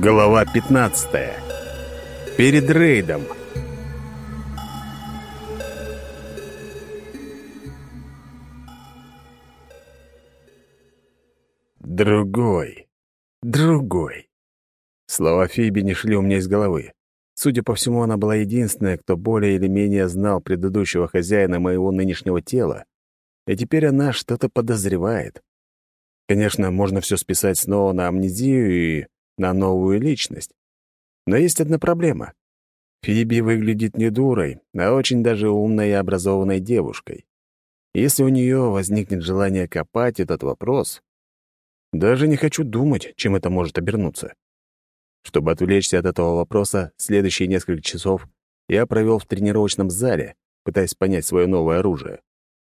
Глава 15. Перед рейдом. Другой. Другой. Слова Фиби не шли у меня из головы. Судя по всему, она была единственная, кто более или менее знал предыдущего хозяина моего нынешнего тела. И теперь она что-то подозревает. Конечно, можно все списать снова на амнезию и на новую личность. Но есть одна проблема. Фиби выглядит не дурой, а очень даже умной и образованной девушкой. Если у нее возникнет желание копать этот вопрос, даже не хочу думать, чем это может обернуться. Чтобы отвлечься от этого вопроса, следующие несколько часов я провел в тренировочном зале, пытаясь понять свое новое оружие.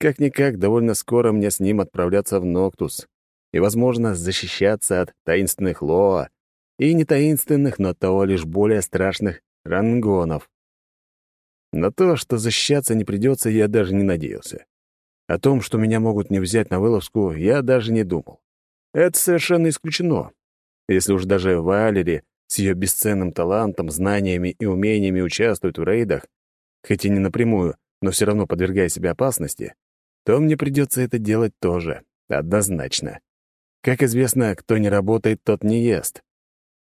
Как-никак, довольно скоро мне с ним отправляться в Ноктус и, возможно, защищаться от таинственных Лоа и не таинственных, но того лишь более страшных рангонов. На то, что защищаться не придется, я даже не надеялся. О том, что меня могут не взять на вылазку, я даже не думал. Это совершенно исключено. Если уж даже Валери с ее бесценным талантом, знаниями и умениями участвует в рейдах, хоть и не напрямую, но все равно подвергая себя опасности, то мне придется это делать тоже, однозначно. Как известно, кто не работает, тот не ест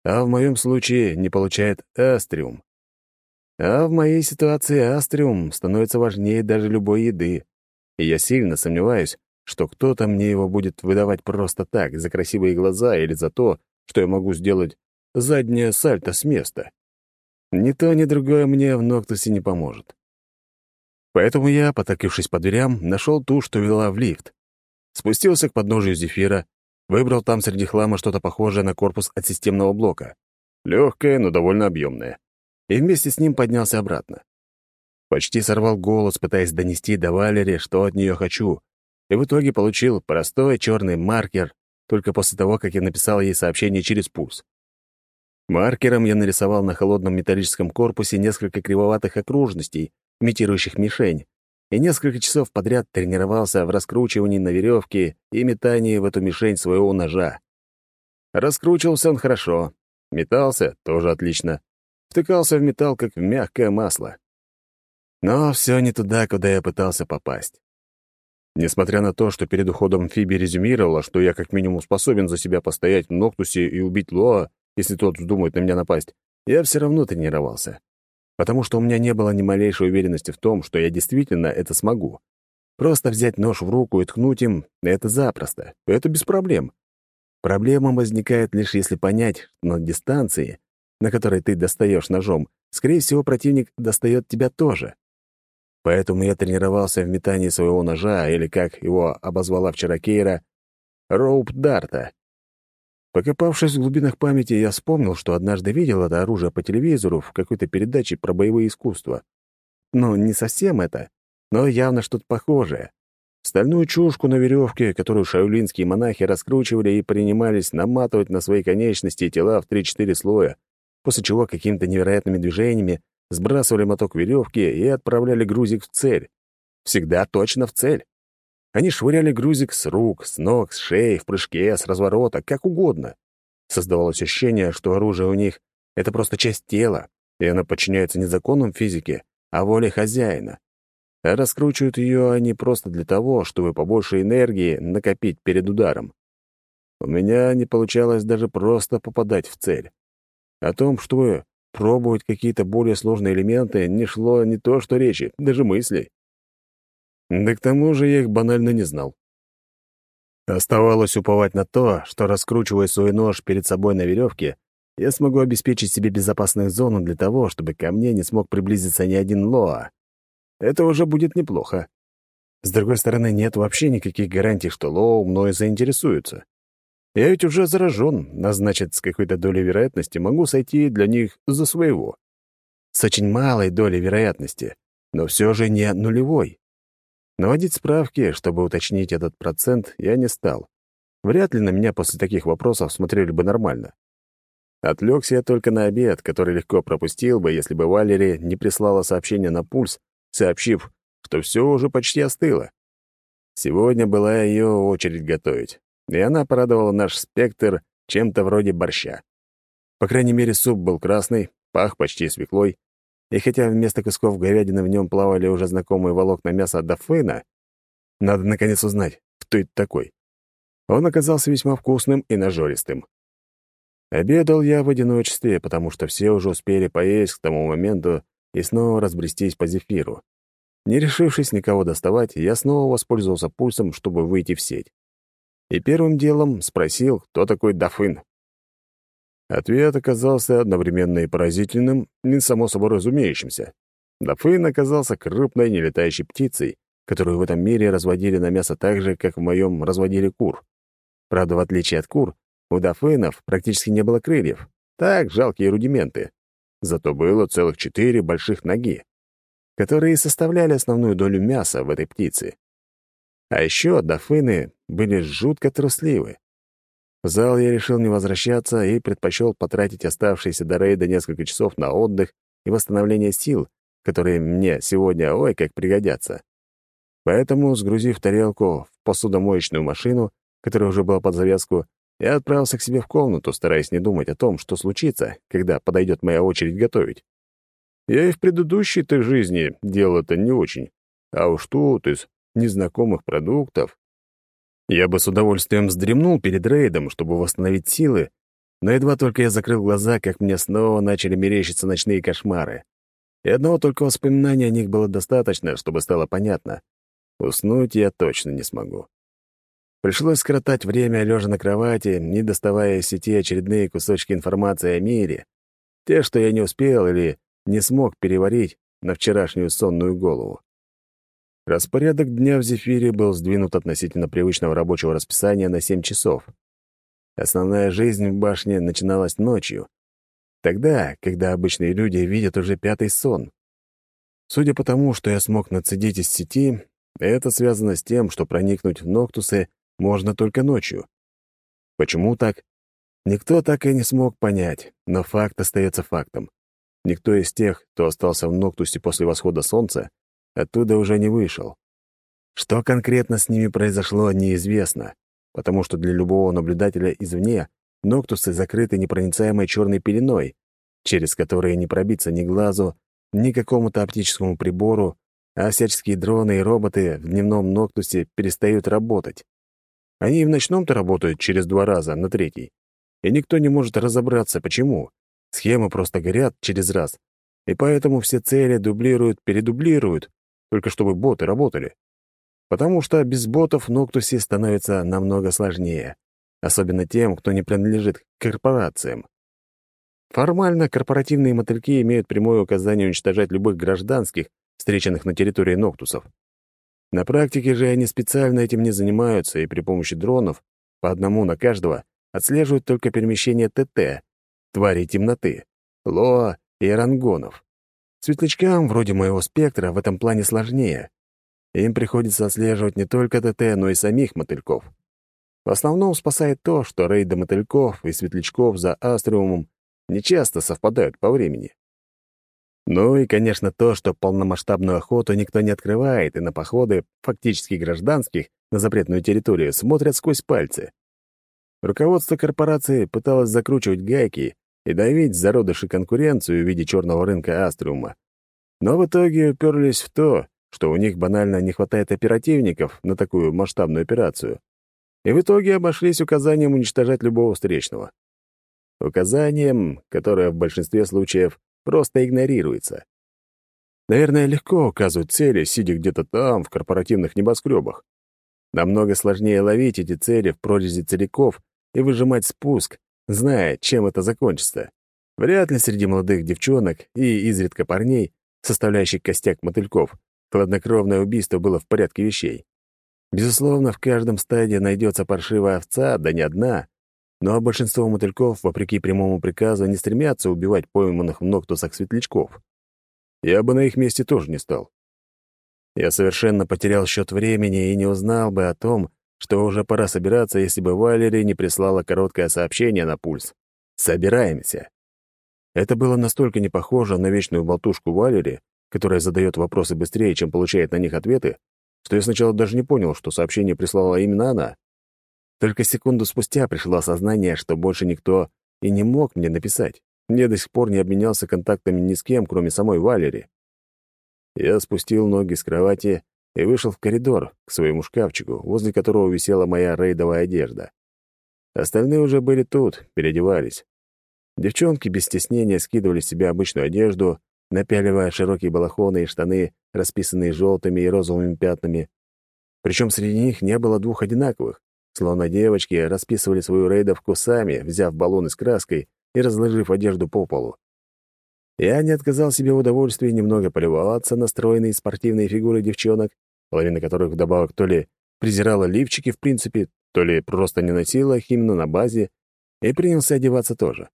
а в моем случае не получает астриум. А в моей ситуации астриум становится важнее даже любой еды, и я сильно сомневаюсь, что кто-то мне его будет выдавать просто так, за красивые глаза или за то, что я могу сделать заднее сальто с места. Ни то, ни другое мне в Ноктусе не поможет. Поэтому я, потакившись по дверям, нашел ту, что вела в лифт. Спустился к подножию зефира Выбрал там среди хлама что-то похожее на корпус от системного блока. Легкое, но довольно объемное. И вместе с ним поднялся обратно. Почти сорвал голос, пытаясь донести до Валери, что от нее хочу. И в итоге получил простой черный маркер только после того, как я написал ей сообщение через пульс. Маркером я нарисовал на холодном металлическом корпусе несколько кривоватых окружностей, имитирующих мишень, и несколько часов подряд тренировался в раскручивании на веревке и метании в эту мишень своего ножа. Раскручивался он хорошо, метался тоже отлично, втыкался в металл, как в мягкое масло. Но все не туда, куда я пытался попасть. Несмотря на то, что перед уходом Фиби резюмировала, что я как минимум способен за себя постоять в Ноктусе и убить Лоа, если тот вздумает на меня напасть, я все равно тренировался потому что у меня не было ни малейшей уверенности в том, что я действительно это смогу. Просто взять нож в руку и ткнуть им — это запросто, это без проблем. Проблема возникает лишь если понять, что на дистанции, на которой ты достаешь ножом, скорее всего, противник достает тебя тоже. Поэтому я тренировался в метании своего ножа, или, как его обозвала вчера Кейра, роуп-дарта. Покопавшись в глубинах памяти, я вспомнил, что однажды видел это оружие по телевизору в какой-то передаче про боевые искусства. Ну, не совсем это, но явно что-то похожее. Стальную чушку на веревке, которую шаулинские монахи раскручивали и принимались наматывать на свои конечности и тела в 3-4 слоя, после чего какими-то невероятными движениями сбрасывали моток веревки и отправляли грузик в цель. Всегда точно в цель. Они швыряли грузик с рук, с ног, с шеи, в прыжке, с разворота, как угодно. Создавалось ощущение, что оружие у них — это просто часть тела, и оно подчиняется не законам физики, а воле хозяина. А раскручивают ее они просто для того, чтобы побольше энергии накопить перед ударом. У меня не получалось даже просто попадать в цель. О том, чтобы пробовать какие-то более сложные элементы, не шло не то что речи, даже мыслей. Да к тому же я их банально не знал. Оставалось уповать на то, что, раскручивая свой нож перед собой на веревке, я смогу обеспечить себе безопасную зону для того, чтобы ко мне не смог приблизиться ни один Лоа. Это уже будет неплохо. С другой стороны, нет вообще никаких гарантий, что Лоу мною заинтересуются. Я ведь уже заражен, а значит, с какой-то долей вероятности могу сойти для них за своего. С очень малой долей вероятности, но все же не нулевой. Наводить справки, чтобы уточнить этот процент, я не стал. Вряд ли на меня после таких вопросов смотрели бы нормально. Отвлекся я только на обед, который легко пропустил бы, если бы Валери не прислала сообщение на пульс, сообщив, что все уже почти остыло. Сегодня была ее очередь готовить, и она порадовала наш спектр чем-то вроде борща. По крайней мере, суп был красный, пах почти свеклой, и хотя вместо кусков говядины в нем плавали уже знакомые волокна мяса дофына, надо наконец узнать, кто это такой. Он оказался весьма вкусным и нажористым. Обедал я в одиночестве, потому что все уже успели поесть к тому моменту и снова разбрестись по зефиру. Не решившись никого доставать, я снова воспользовался пульсом, чтобы выйти в сеть. И первым делом спросил, кто такой Дафын. Ответ оказался одновременно и поразительным, не само собой разумеющимся. Дафын оказался крупной нелетающей птицей, которую в этом мире разводили на мясо так же, как в моем разводили кур. Правда, в отличие от кур, у дафынов практически не было крыльев. Так, жалкие рудименты. Зато было целых четыре больших ноги, которые составляли основную долю мяса в этой птице. А еще дафыны были жутко трусливы. В зал я решил не возвращаться и предпочел потратить оставшиеся до рейда несколько часов на отдых и восстановление сил, которые мне сегодня ой как пригодятся. Поэтому, сгрузив тарелку в посудомоечную машину, которая уже была под завязку, я отправился к себе в комнату, стараясь не думать о том, что случится, когда подойдет моя очередь готовить. Я и в предыдущей-то жизни делал это не очень. А уж тут, из незнакомых продуктов... Я бы с удовольствием вздремнул перед рейдом, чтобы восстановить силы, но едва только я закрыл глаза, как мне снова начали мерещиться ночные кошмары. И одного только воспоминания о них было достаточно, чтобы стало понятно. Уснуть я точно не смогу. Пришлось скоротать время, лежа на кровати, не доставая из сети очередные кусочки информации о мире. Те, что я не успел или не смог переварить на вчерашнюю сонную голову. Распорядок дня в «Зефире» был сдвинут относительно привычного рабочего расписания на 7 часов. Основная жизнь в башне начиналась ночью, тогда, когда обычные люди видят уже пятый сон. Судя по тому, что я смог нацедить из сети, это связано с тем, что проникнуть в Ноктусы можно только ночью. Почему так? Никто так и не смог понять, но факт остается фактом. Никто из тех, кто остался в Ноктусе после восхода солнца, оттуда уже не вышел. Что конкретно с ними произошло, неизвестно, потому что для любого наблюдателя извне Ноктусы закрыты непроницаемой черной пеленой, через которые не пробиться ни глазу, ни какому-то оптическому прибору, а всяческие дроны и роботы в дневном Ноктусе перестают работать. Они и в ночном-то работают через два раза, на третий. И никто не может разобраться, почему. Схемы просто горят через раз. И поэтому все цели дублируют, передублируют, только чтобы боты работали. Потому что без ботов Ноктусе становится намного сложнее. Особенно тем, кто не принадлежит к корпорациям. Формально корпоративные мотыльки имеют прямое указание уничтожать любых гражданских, встреченных на территории Ноктусов. На практике же они специально этим не занимаются и при помощи дронов, по одному на каждого, отслеживают только перемещение ТТ, тварей темноты, Лоа и Эрангонов. Светлячкам, вроде моего спектра, в этом плане сложнее. Им приходится отслеживать не только ТТ, но и самих мотыльков. В основном спасает то, что рейды мотыльков и светлячков за Астриумом нечасто совпадают по времени. Ну и, конечно, то, что полномасштабную охоту никто не открывает, и на походы, фактически гражданских, на запретную территорию смотрят сквозь пальцы. Руководство корпорации пыталось закручивать гайки и давить зародыши конкуренцию в виде черного рынка Астриума. Но в итоге уперлись в то, что у них банально не хватает оперативников на такую масштабную операцию. И в итоге обошлись указанием уничтожать любого встречного. Указанием, которое в большинстве случаев просто игнорируется. Наверное, легко указывать цели, сидя где-то там, в корпоративных небоскребах. Намного сложнее ловить эти цели в прорези целиков и выжимать спуск, зная, чем это закончится. Вряд ли среди молодых девчонок и изредка парней, составляющих костяк мотыльков, хладнокровное убийство было в порядке вещей. Безусловно, в каждом стаде найдется паршивая овца, да не одна, но большинство мотыльков, вопреки прямому приказу, не стремятся убивать пойманных в ноктусах светлячков. Я бы на их месте тоже не стал. Я совершенно потерял счет времени и не узнал бы о том, что уже пора собираться, если бы Валери не прислала короткое сообщение на пульс. «Собираемся». Это было настолько не похоже на вечную болтушку Валери, которая задает вопросы быстрее, чем получает на них ответы, что я сначала даже не понял, что сообщение прислала именно она. Только секунду спустя пришло осознание, что больше никто и не мог мне написать. Я до сих пор не обменялся контактами ни с кем, кроме самой Валери. Я спустил ноги с кровати и вышел в коридор к своему шкафчику, возле которого висела моя рейдовая одежда. Остальные уже были тут, переодевались. Девчонки без стеснения скидывали с себя обычную одежду, напяливая широкие балахоны и штаны, расписанные желтыми и розовыми пятнами. Причем среди них не было двух одинаковых, словно девочки расписывали свою рейдовку сами, взяв баллоны с краской и разложив одежду по полу. Я не отказал себе в удовольствии немного полюбоваться на стройные спортивные фигуры девчонок, половина которых вдобавок то ли презирала лифчики в принципе, то ли просто не носила их именно на базе, и принялся одеваться тоже.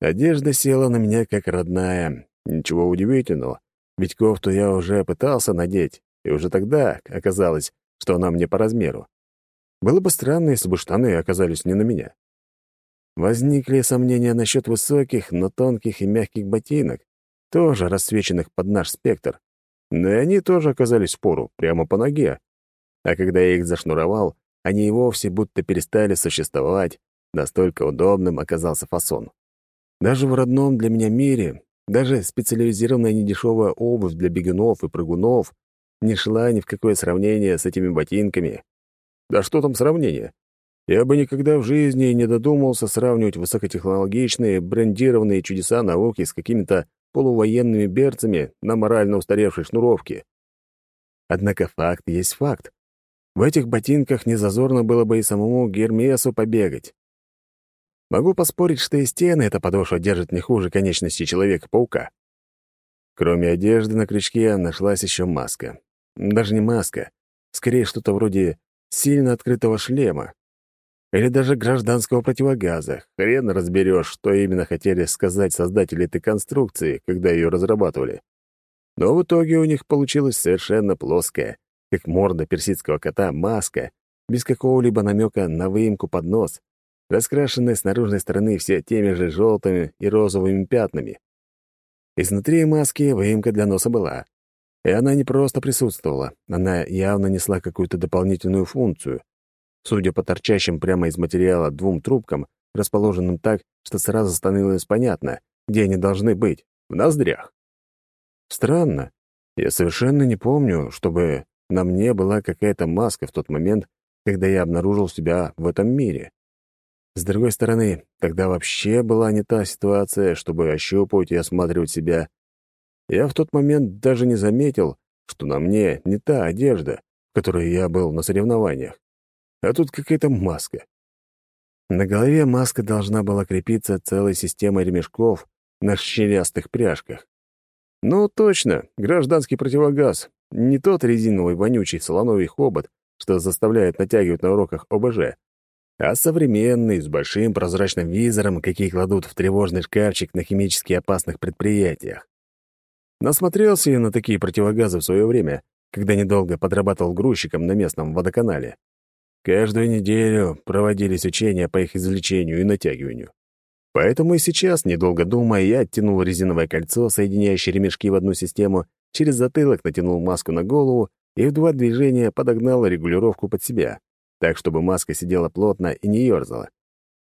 Одежда села на меня как родная. Ничего удивительного, ведь кофту я уже пытался надеть, и уже тогда оказалось, что она мне по размеру. Было бы странно, если бы штаны оказались не на меня. Возникли сомнения насчет высоких, но тонких и мягких ботинок, тоже рассвеченных под наш спектр. Но и они тоже оказались в пору, прямо по ноге. А когда я их зашнуровал, они и вовсе будто перестали существовать, настолько удобным оказался фасон. Даже в родном для меня мире, даже специализированная недешевая обувь для бегунов и прыгунов не шла ни в какое сравнение с этими ботинками. Да что там сравнение? Я бы никогда в жизни не додумался сравнивать высокотехнологичные, брендированные чудеса науки с какими-то полувоенными берцами на морально устаревшей шнуровке. Однако факт есть факт. В этих ботинках незазорно было бы и самому Гермесу побегать. Могу поспорить, что и стены эта подошва держит не хуже конечности Человека-паука. Кроме одежды на крючке нашлась еще маска. Даже не маска, скорее что-то вроде сильно открытого шлема. Или даже гражданского противогаза. Хрен разберешь, что именно хотели сказать создатели этой конструкции, когда ее разрабатывали. Но в итоге у них получилась совершенно плоская, как морда персидского кота, маска, без какого-либо намека на выемку под нос, раскрашенная с наружной стороны все теми же желтыми и розовыми пятнами. Изнутри маски выемка для носа была. И она не просто присутствовала, она явно несла какую-то дополнительную функцию. Судя по торчащим прямо из материала двум трубкам, расположенным так, что сразу становилось понятно, где они должны быть — в ноздрях. Странно. Я совершенно не помню, чтобы на мне была какая-то маска в тот момент, когда я обнаружил себя в этом мире. С другой стороны, тогда вообще была не та ситуация, чтобы ощупывать и осматривать себя. Я в тот момент даже не заметил, что на мне не та одежда, в которой я был на соревнованиях, а тут какая-то маска. На голове маска должна была крепиться целой системой ремешков на щелястых пряжках. Ну, точно, гражданский противогаз, не тот резиновый вонючий солоновый хобот, что заставляет натягивать на уроках ОБЖ, а современный, с большим прозрачным визором, какие кладут в тревожный шкафчик на химически опасных предприятиях. Насмотрелся я на такие противогазы в свое время, когда недолго подрабатывал грузчиком на местном водоканале. Каждую неделю проводились учения по их извлечению и натягиванию. Поэтому и сейчас, недолго думая, я оттянул резиновое кольцо, соединяющее ремешки в одну систему, через затылок натянул маску на голову и в два движения подогнал регулировку под себя так, чтобы маска сидела плотно и не ерзала.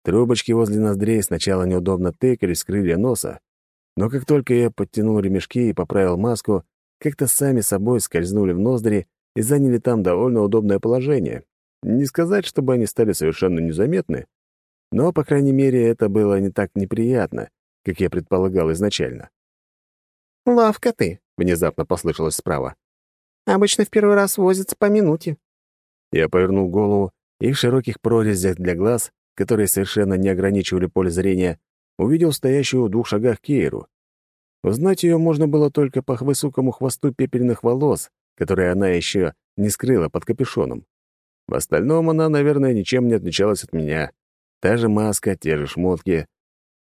Трубочки возле ноздрей сначала неудобно тыкали с крылья носа, но как только я подтянул ремешки и поправил маску, как-то сами собой скользнули в ноздри и заняли там довольно удобное положение. Не сказать, чтобы они стали совершенно незаметны, но, по крайней мере, это было не так неприятно, как я предполагал изначально. «Лавка ты», — внезапно послышалось справа. «Обычно в первый раз возится по минуте». Я повернул голову и в широких прорезях для глаз, которые совершенно не ограничивали поле зрения, увидел стоящую в двух шагах Кейру. Узнать ее можно было только по высокому хвосту пепельных волос, которые она еще не скрыла под капюшоном. В остальном она, наверное, ничем не отличалась от меня. Та же маска, те же шмотки,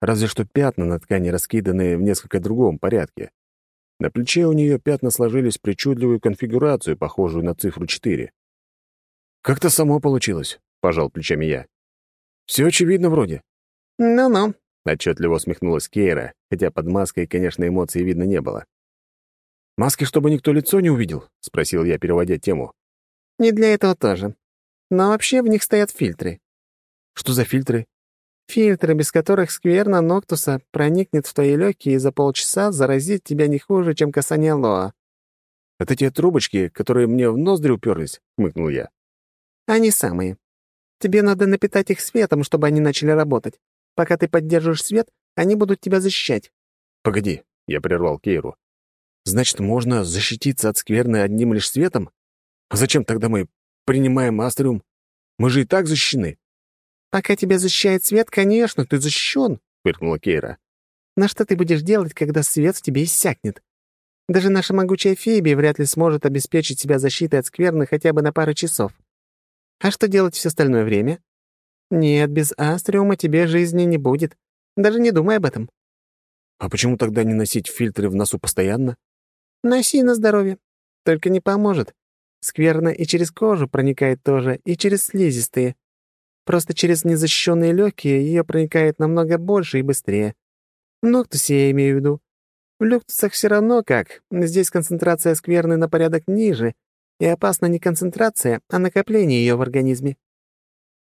разве что пятна на ткани раскиданы в несколько другом порядке. На плече у нее пятна сложились в причудливую конфигурацию, похожую на цифру 4. «Как-то само получилось», — пожал плечами я. «Все очевидно вроде». «Ну-ну», — отчетливо усмехнулась Кейра, хотя под маской, конечно, эмоций видно не было. «Маски, чтобы никто лицо не увидел?» — спросил я, переводя тему. «Не для этого тоже. Но вообще в них стоят фильтры». «Что за фильтры?» Фильтры, без которых скверна Ноктуса проникнет в твои легкие и за полчаса заразит тебя не хуже, чем касание Лоа. «Это те трубочки, которые мне в ноздри уперлись?» — хмыкнул я. Они самые. Тебе надо напитать их светом, чтобы они начали работать. Пока ты поддерживаешь свет, они будут тебя защищать. «Погоди», — я прервал Кейру. «Значит, можно защититься от скверны одним лишь светом? А зачем тогда мы принимаем астриум? Мы же и так защищены». «Пока тебя защищает свет, конечно, ты защищен», — фыркнула Кейра. «На что ты будешь делать, когда свет в тебе иссякнет? Даже наша могучая Феби вряд ли сможет обеспечить себя защитой от скверны хотя бы на пару часов. А что делать все остальное время? Нет, без астриума тебе жизни не будет. Даже не думай об этом. А почему тогда не носить фильтры в носу постоянно? Носи на здоровье. Только не поможет. Скверно и через кожу проникает тоже, и через слизистые. Просто через незащищенные легкие ее проникает намного больше и быстрее. В Ноктусе я имею в виду. В люктусах все равно как. Здесь концентрация скверны на порядок ниже, и опасна не концентрация, а накопление ее в организме.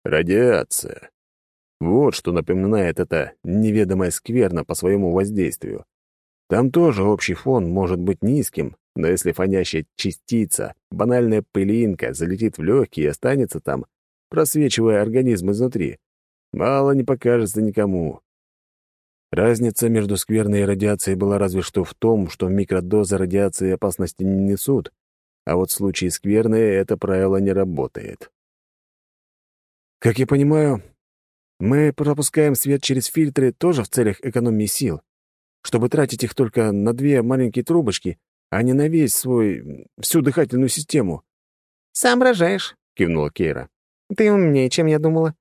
Радиация. Вот что напоминает это неведомое скверно по своему воздействию. Там тоже общий фон может быть низким, но если фонящая частица, банальная пылинка, залетит в легкие и останется там, просвечивая организм изнутри, мало не покажется никому. Разница между скверной радиацией была разве что в том, что микродозы радиации опасности не несут, а вот в случае скверны это правило не работает. Как я понимаю, мы пропускаем свет через фильтры тоже в целях экономии сил, чтобы тратить их только на две маленькие трубочки, а не на весь свой... всю дыхательную систему. «Соображаешь», — кивнула Кейра. «Ты умнее, чем я думала».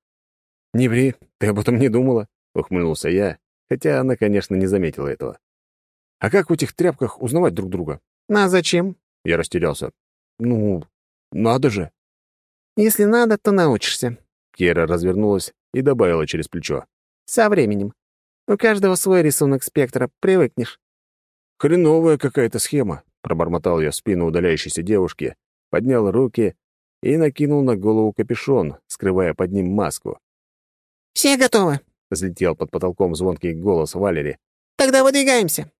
«Не ври, ты об этом не думала», — ухмыльнулся я, хотя она, конечно, не заметила этого. «А как в этих тряпках узнавать друг друга?» «А зачем?» Я растерялся. «Ну, надо же!» «Если надо, то научишься». Кера развернулась и добавила через плечо. «Со временем. У каждого свой рисунок спектра, привыкнешь». «Хреновая какая-то схема», — пробормотал я в спину удаляющейся девушки, поднял руки и накинул на голову капюшон, скрывая под ним маску. «Все готовы», — взлетел под потолком звонкий голос Валери. «Тогда выдвигаемся».